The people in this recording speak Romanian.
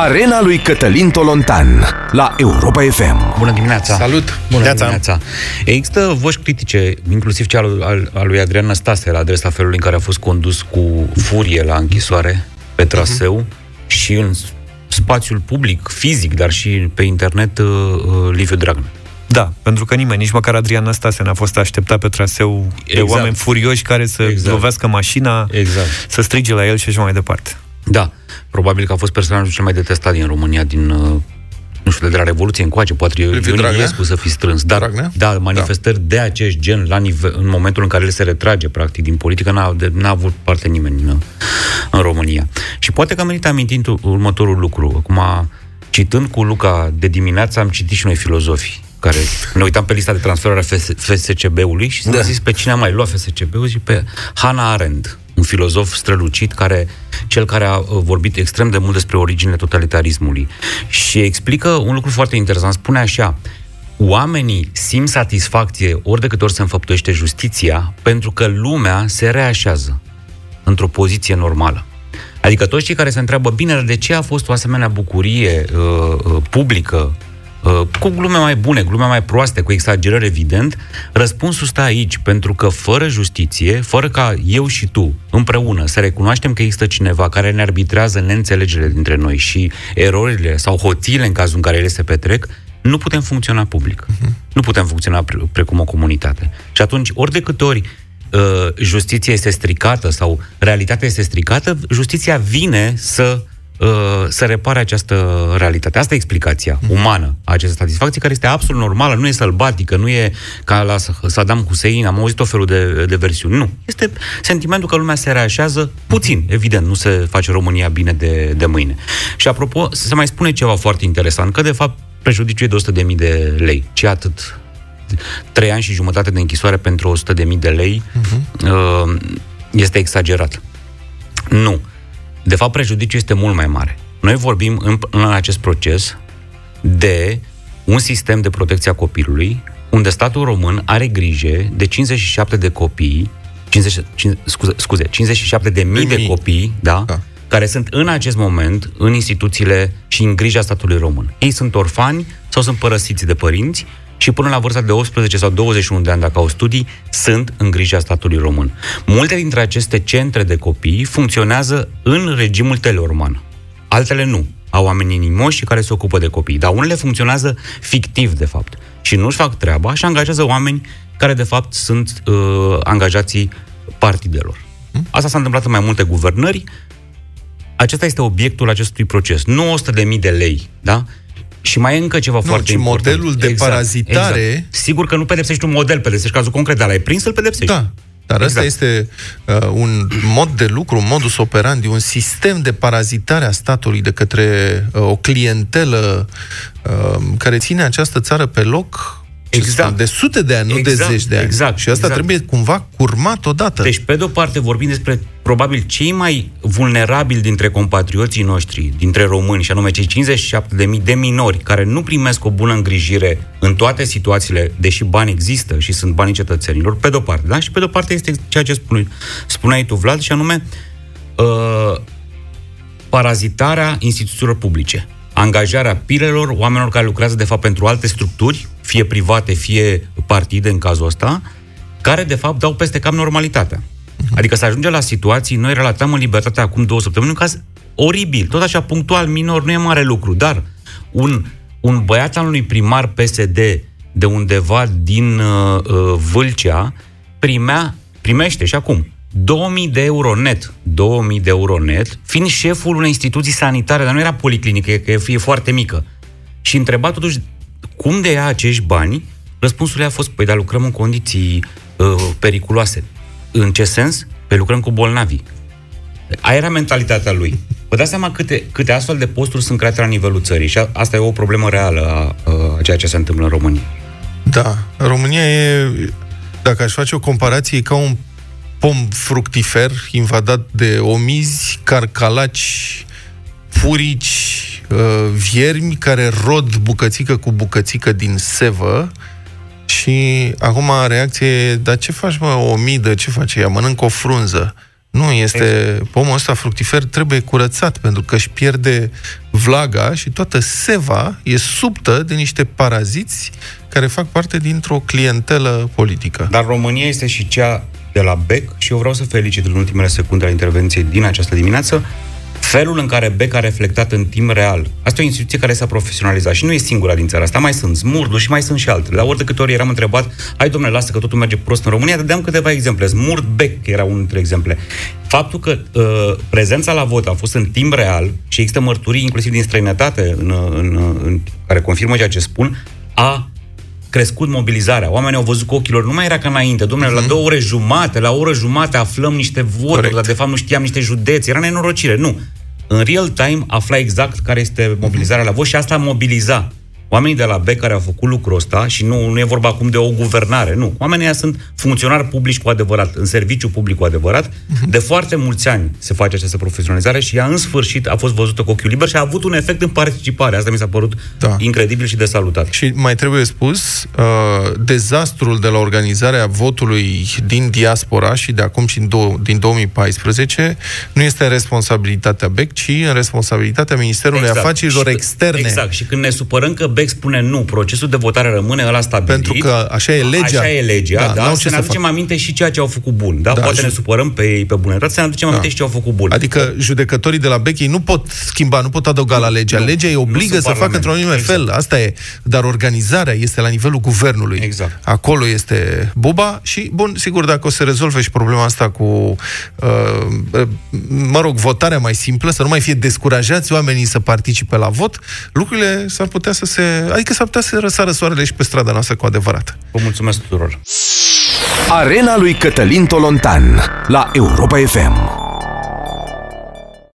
Arena lui Cătălin Tolontan la Europa FM. Bună dimineața! Salut! Bună Neața. dimineața! Există voci critice, inclusiv cea al, al, al lui Adrian Năstase, la adresa felului în care a fost condus cu furie la închisoare pe traseu uh-huh. și în spațiul public, fizic, dar și pe internet, uh, uh, Liviu Dragnea. Da, pentru că nimeni, nici măcar Adrian Năstase n-a fost așteptat pe traseu exact. de oameni furioși care să exact. lovească mașina, Exact. să strige la el și așa mai departe. Da, probabil că a fost personajul cel mai detestat din România din uh, nu știu, de la Revoluție încoace, poate Liviu Ion Dragnea? Iliescu să fi strâns. Dar, Dragnea? da, manifestări de acest gen la nivel, în momentul în care el se retrage, practic, din politică, n-a, de, n-a avut parte nimeni în, în România. Și poate că merită amintind următorul lucru. Acum, citând cu Luca de dimineață, am citit și noi filozofii care ne uitam pe lista de transferare a FS, FSCB-ului și da. zis pe cine a mai luat FSCB-ul și pe Hannah Arendt, un filozof strălucit, care, cel care a uh, vorbit extrem de mult despre originile totalitarismului. Și explică un lucru foarte interesant. Spune așa, oamenii simt satisfacție ori de câte ori se înfăptuiește justiția, pentru că lumea se reașează într-o poziție normală. Adică toți cei care se întreabă, bine, dar de ce a fost o asemenea bucurie uh, uh, publică, uh, cu glume mai bune, glume mai proaste, cu exagerări evident, răspunsul stă aici, pentru că fără justiție, fără ca eu și tu, împreună, să recunoaștem că există cineva care ne arbitrează neînțelegerile dintre noi și erorile sau hoțiile în cazul în care ele se petrec, nu putem funcționa public. Uh-huh. Nu putem funcționa pre- precum o comunitate. Și atunci, ori de câte ori uh, justiția este stricată sau realitatea este stricată, justiția vine să uh, să repare această realitate. Asta e explicația umană a acestei satisfacții, care este absolut normală, nu e sălbatică, nu e ca la Saddam Hussein, am auzit o felul de, de versiuni. Nu. Este sentimentul că lumea se reașează puțin, evident, nu se face România bine de, de mâine. Și apropo, se mai spune ceva foarte interesant, că de fapt prejudiciul e de 100.000 de lei. Ce atât? Trei ani și jumătate de închisoare pentru 100.000 de lei uh-huh. este exagerat. Nu. De fapt, prejudiciul este mult mai mare. Noi vorbim în, în acest proces de un sistem de protecție a copilului, unde statul român are grijă de 57 de copii, 50, 50, scuze, scuze, 57 de mii de mii. copii, da, Da. care sunt în acest moment în instituțiile și în grija statului român. Ei sunt orfani sau sunt părăsiți de părinți și până la vârsta de 18 sau 21 de ani, dacă au studii, sunt în grija statului român. Multe dintre aceste centre de copii funcționează în regimul teleorman. Altele nu. Au oameni inimoși și care se ocupă de copii. Dar unele funcționează fictiv, de fapt. Și nu-și fac treaba și angajează oameni care, de fapt, sunt uh, angajații partidelor. Asta s-a întâmplat în mai multe guvernări. Acesta este obiectul acestui proces. Nu 100.000 de lei, da? Și mai e încă ceva Nu, foarte ci important. modelul de parazitare- Exact. Sigur că nu pedepsești un model, pedepsești cazul concret, dar l-ai prins, îl pedepsești. Da. Dar asta Exact. este uh, un mod de lucru, un modus operandi, un sistem de parazitare a statului de către uh, o clientelă uh, care ține această țară pe loc ce Exact. spun, de sute de ani, nu de Exact, zeci de ani. exact, Și asta exact. trebuie cumva curmat odată. Deci, pe de-o parte, vorbim despre probabil cei mai vulnerabili dintre compatrioții noștri, dintre români, și anume cei 57.000 de minori care nu primesc o bună îngrijire în toate situațiile, deși bani există și sunt banii cetățenilor, pe de-o parte. Da? Și pe de-o parte este ceea ce spune, spuneai tu, Vlad, și anume uh, parazitarea instituțiilor publice. Angajarea pilelor, oamenilor care lucrează de fapt pentru alte structuri, fie private, fie partide în cazul ăsta, care de fapt dau peste cap normalitatea. Adică să ajunge la situații, noi relatam în Libertate acum două săptămâni, un caz oribil, tot așa punctual, minor, nu e mare lucru, dar un, un băiat al unui primar PSD de undeva din uh, uh, Vâlcea primea, primește și acum 2000 de euro net, 2000 de euro net, fiind șeful unei instituții sanitare, dar nu era policlinică, e- că e, e foarte mică. Și întreba totuși cum de ia acești bani, răspunsul ei a fost, păi, dar lucrăm în condiții uh, periculoase. În ce sens? Pe lucrăm cu bolnavi. Aia era mentalitatea lui. Vă dați seama câte, câte astfel de posturi sunt create la nivelul țării și a, asta e o problemă reală a, a ceea ce se întâmplă în România. Da, România e, dacă aș face o comparație, e ca un pom fructifer invadat de omizi, carcalaci, furici, uh, viermi care rod bucățică cu bucățică din sevă și acum reacție e, dar ce faci mă, o midă, ce face ea? Mănâncă o frunză. Nu, este... Exact. Pomul ăsta fructifer trebuie curățat, pentru că își pierde vlaga și toată seva e subtă de niște paraziți care fac parte dintr-o clientelă politică. Dar România este și cea de la BEC și eu vreau să felicit în ultimele secunde ale intervenției din această dimineață felul în care BEC a reflectat în timp real. Asta e o instituție care s-a profesionalizat și nu e singura din țara asta. Mai sunt Smurdu și mai sunt și altele. La ori de câte ori eram întrebat, hai domnule, lasă că totul merge prost în România, dădeam câteva exemple. Smurd BEC era unul dintre exemple. Faptul că uh, prezența la vot a fost în timp real și există mărturii inclusiv din străinătate în, în, în, care confirmă ceea ce spun, a crescut mobilizarea. Oamenii au văzut cu ochilor. Nu mai era ca înainte. Domnule, uh-huh. la mhm. două ore jumate, la o oră jumate aflăm niște voturi, Correct. dar de fapt nu știam niște județe. Era nenorocire. Nu. În real time afla exact care este mobilizarea la vot și asta mobiliza. Oamenii de la B care au făcut lucrul ăsta, și nu, nu e vorba acum de o guvernare, nu. Oamenii ăia sunt funcționari publici cu adevărat, în serviciu public cu adevărat. Uh-huh. De foarte mulți ani se face această profesionalizare și ea în sfârșit a fost văzută cu ochiul liber și a avut un efect în participare. Asta mi s-a părut da. incredibil și de salutat. Și mai trebuie spus, uh, dezastrul de la organizarea votului din diaspora și de acum și do- din 2014 nu este în responsabilitatea BEC, ci în responsabilitatea Ministerului exact. Afacerilor și, Externe. Exact. Și când ne supărăm că Beck spune nu, procesul de votare rămâne ăla stabilit. Pentru că așa e legea. Așa e legea, da, da să ne aducem fac. aminte și ceea ce au făcut bun. Da? da Poate ne supărăm pe ei pe bunătate, să ne aducem da. aminte și ce au făcut bun. Adică judecătorii de la Beck nu pot schimba, nu pot adăuga la legea. Nu, legea îi obligă să facă într-un anume exact. fel. Asta e. Dar organizarea este la nivelul guvernului. Exact. Acolo este buba și, bun, sigur, dacă o să rezolve și problema asta cu, uh, mă rog, votarea mai simplă, să nu mai fie descurajați oamenii să participe la vot, lucrurile s-ar putea să se Adică s-ar putea să răsară soarele și pe strada noastră cu adevărat. Vă mulțumesc tuturor! Arena lui Cătălin Tolontan la Europa FM